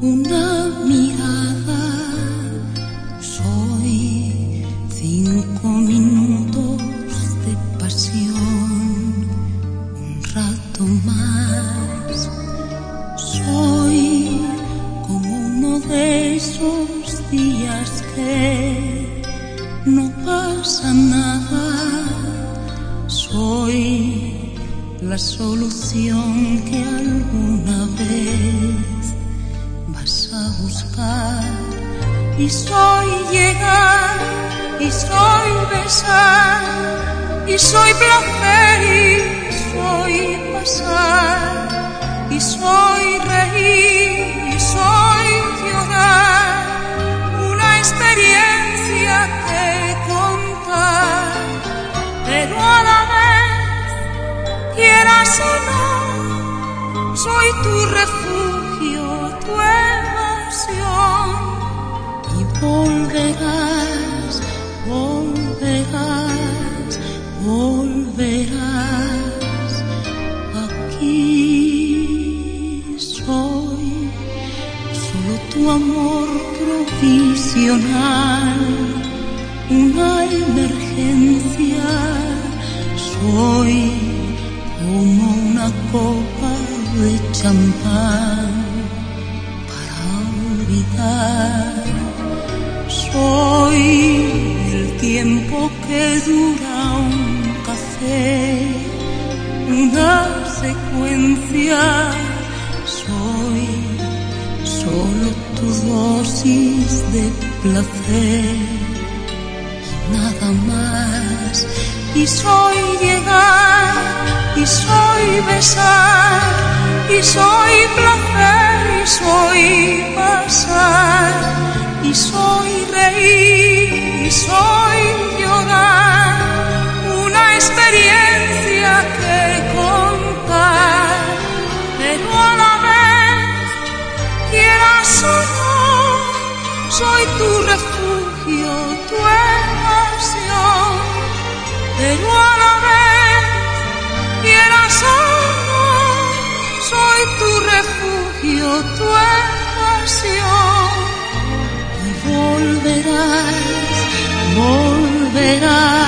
una mirada. Soy cinco minutos de pasión, un rato más. Soy como uno de esos días que no pasa nada. Soy la solución que alguna vez buscar. Y soy llegar, y soy besar, y soy placer, y soy pasar, y soy reír, y soy llorar. Una experiencia que contar, pero a la vez, quieras o no, soy tu refugio, volverás, volverás, volverás. Aquí soy, solo tu amor provisional, una emergencia. Soy como una copa de champán para olvidar. Soy el tiempo que dura un café, una secuencia. Soy solo tu dosis de placer y nada más. Y soy llegar, y soy besar, y soy placer, y soy pasar, y soy corazón, soy tu refugio, tu emoción, pero a la quieras soy tu refugio, tu emoción, y volverás, volverás.